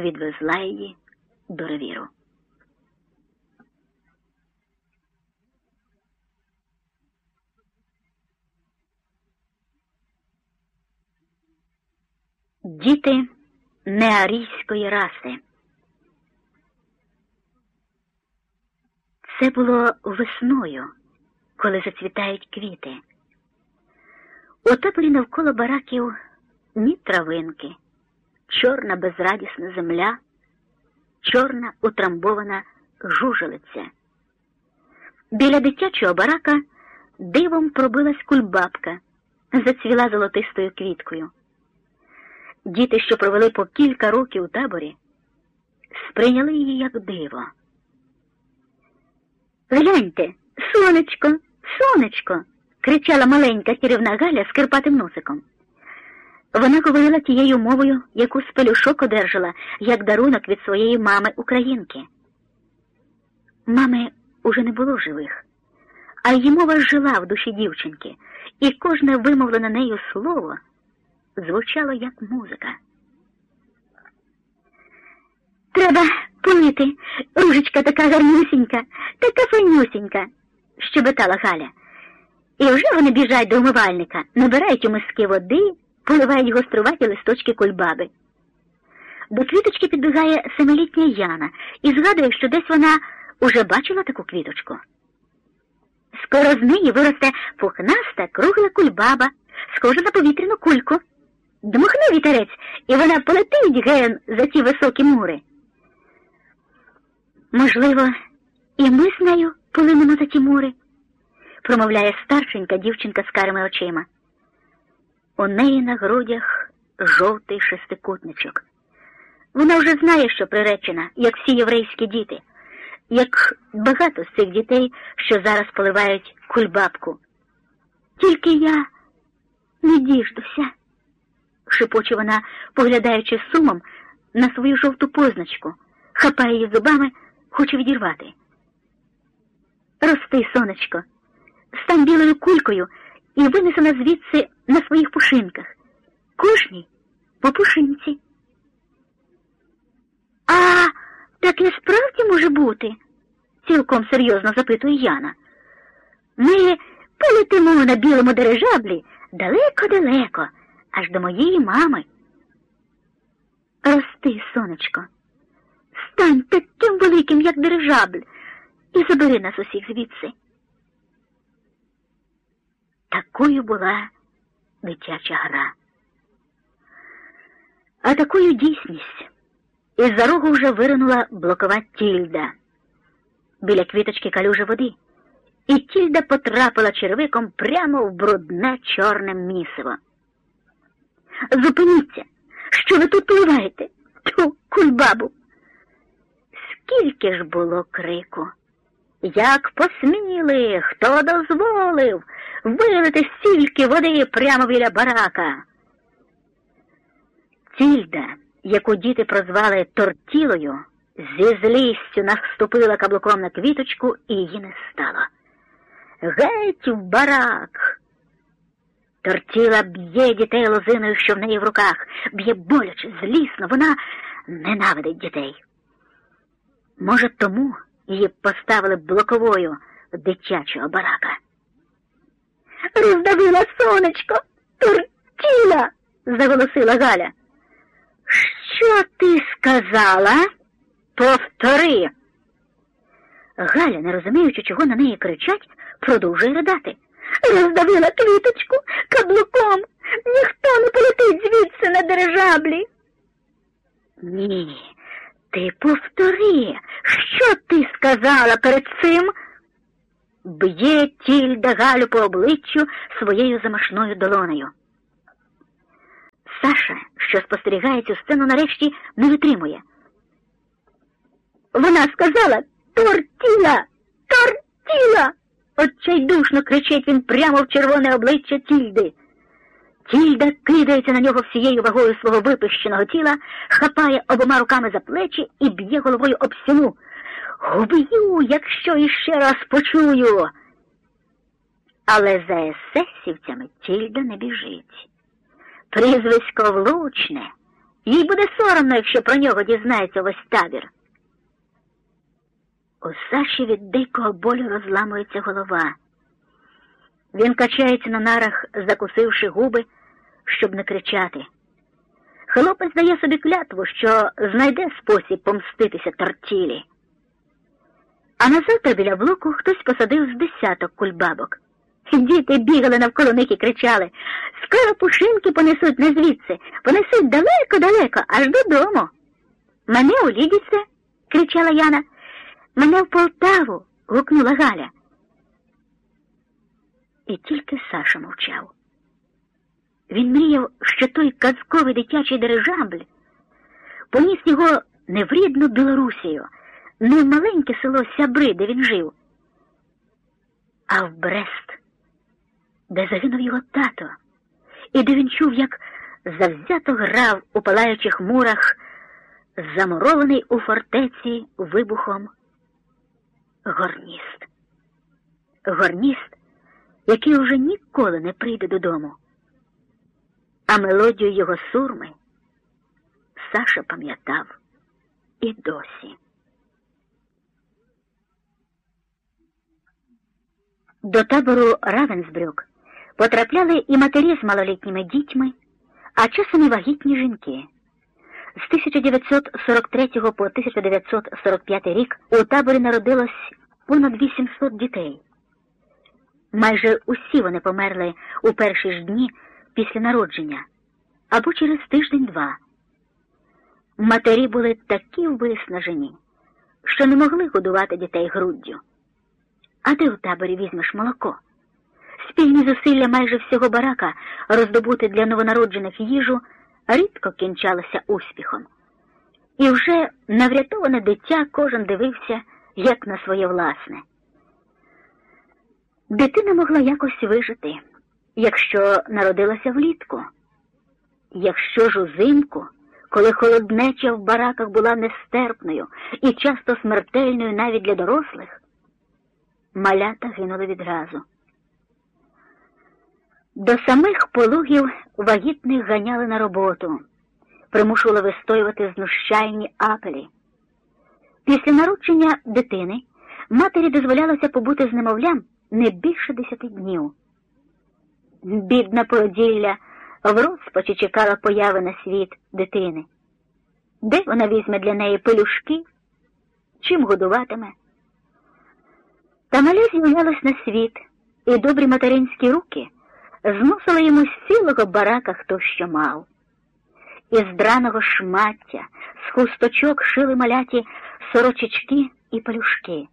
відвезла її до ревіру. Діти неарійської раси. Це було весною, коли зацвітають квіти. У таборі навколо бараків ні травинки, чорна безрадісна земля, чорна утрамбована жужелиця. Біля дитячого барака дивом пробилась кульбабка, зацвіла золотистою квіткою. Діти, що провели по кілька років у таборі, сприйняли її як диво. Гляньте, сонечко, сонечко, кричала маленька чарівна Галя з кирпатим носиком. Вона говорила тією мовою, яку з одержала, як дарунок від своєї мами українки. Мами уже не було живих, а її мова жила в душі дівчинки, і кожне вимовлене нею слово звучало як музика. Треба полити. Ружечка така гарнюсінька, така файнюсінька, щебетала Галя. І вже вони біжать до умивальника, набирають у миски води, поливають гоструваті листочки кульбаби. До квіточки підбігає семилітня Яна і згадує, що десь вона уже бачила таку квіточку. Скоро з неї виросте пухнаста кругла кульбаба, схожа на повітряну кульку. Дмухне вітерець, і вона полетить ген за ті високі мури. Можливо, і ми з нею полинемо за ті мури, промовляє старшенька дівчинка з карими очима. У неї на грудях жовтий шестикутничок. Вона вже знає, що приречена, як всі єврейські діти, як багато з цих дітей, що зараз поливають кульбабку. Тільки я не діждуся, шепоче вона, поглядаючи сумом на свою жовту позначку, хапає її зубами, хоче відірвати. Рости, сонечко, стань білою кулькою і винесена звідси на своїх пушинках. Кожній по пушинці. А таке справді може бути? цілком серйозно запитує Яна. Ми полетимо на білому дирижаблі далеко-далеко, аж до моєї мами. Рости, сонечко, стань таким великим, як дирижабль, і забери нас усіх звідси. Такою була дитяча гра. А такою дійсність із за рогу вже виринула блокова тільда біля квіточки калюжі води, і тільда потрапила червиком прямо в брудне чорне місиво. Зупиніться, що ви тут пливаєте? Ту кульбабу. Скільки ж було крику? Як посміли, хто дозволив вилити стільки води прямо біля барака? Тільда, яку діти прозвали тортілою, зі злістю наступила каблуком на квіточку і її не стало. Геть в барак. Тортіла б'є дітей лозиною, що в неї в руках, б'є боляче, злісно, вона ненавидить дітей. Може, тому її поставили блоковою дитячого барака. Роздавила сонечко, тортіла, заголосила Галя. Що ти сказала? Повтори. Галя, не розуміючи, чого на неї кричать, продовжує ридати. Роздавила квіточку каблуком. Ніхто не полетить звідси на дирижаблі. Ні, ти повтори, що ти сказала перед цим? Б'є тільда Галю по обличчю своєю замашною долонею. Саша, що спостерігає цю сцену, нарешті не витримує. Вона сказала тортіла, тортіла. Отчайдушно кричить він прямо в червоне обличчя Тільди. Тільда кидається на нього всією вагою свого випищеного тіла, хапає обома руками за плечі і б'є головою об стіну. Уб'ю, якщо іще раз почую. Але за есесівцями Тільда не біжить. Прізвисько влучне, Їй буде соромно, якщо про нього дізнається весь табір. У Саші від дикого болю розламується голова. Він качається на нарах, закусивши губи, щоб не кричати. Хлопець дає собі клятву, що знайде спосіб помститися тортілі. А на завтра біля блоку хтось посадив з десяток кульбабок. Діти бігали навколо них і кричали Скоро пушинки понесуть не звідси, понесуть далеко-далеко, аж додому. Мене у Лідіце, кричала Яна. Мене в Полтаву. гукнула Галя. І тільки Саша мовчав. Він мріяв, що той казковий дитячий дирижабль поніс його не в рідну Білорусію, не в маленьке село Сябри, де він жив, а в Брест, де загинув його тато, і де він чув, як завзято грав у палаючих мурах, замурований у фортеці вибухом горніст. Горніст, який уже ніколи не прийде додому. А мелодію його сурми Саша пам'ятав і досі. До табору Равенсбрюк потрапляли і матері з малолітніми дітьми, а часом і вагітні жінки. З 1943 по 1945 рік у таборі народилось понад 800 дітей. Майже усі вони померли у перші ж дні після народження або через тиждень-два. Матері були такі виснажені, що не могли годувати дітей груддю. А де в таборі візьмеш молоко? Спільні зусилля майже всього барака роздобути для новонароджених їжу рідко кінчалося успіхом. І вже на врятоване дитя кожен дивився, як на своє власне. Дитина могла якось вижити, якщо народилася влітку, якщо ж узимку, коли холоднеча в бараках була нестерпною і часто смертельною навіть для дорослих, малята гинули відразу. До самих пологів вагітних ганяли на роботу, примушували вистоювати знущальні апелі. Після народження дитини матері дозволялося побути з немовлям не більше десяти днів. Бідна породілля в розпачі чекала появи на світ дитини. Де вона візьме для неї пелюшки? Чим годуватиме? Та маля з'являлась на світ, і добрі материнські руки зносили йому з цілого барака хто що мав. Із драного шмаття, з хусточок шили маляті сорочечки і пелюшки.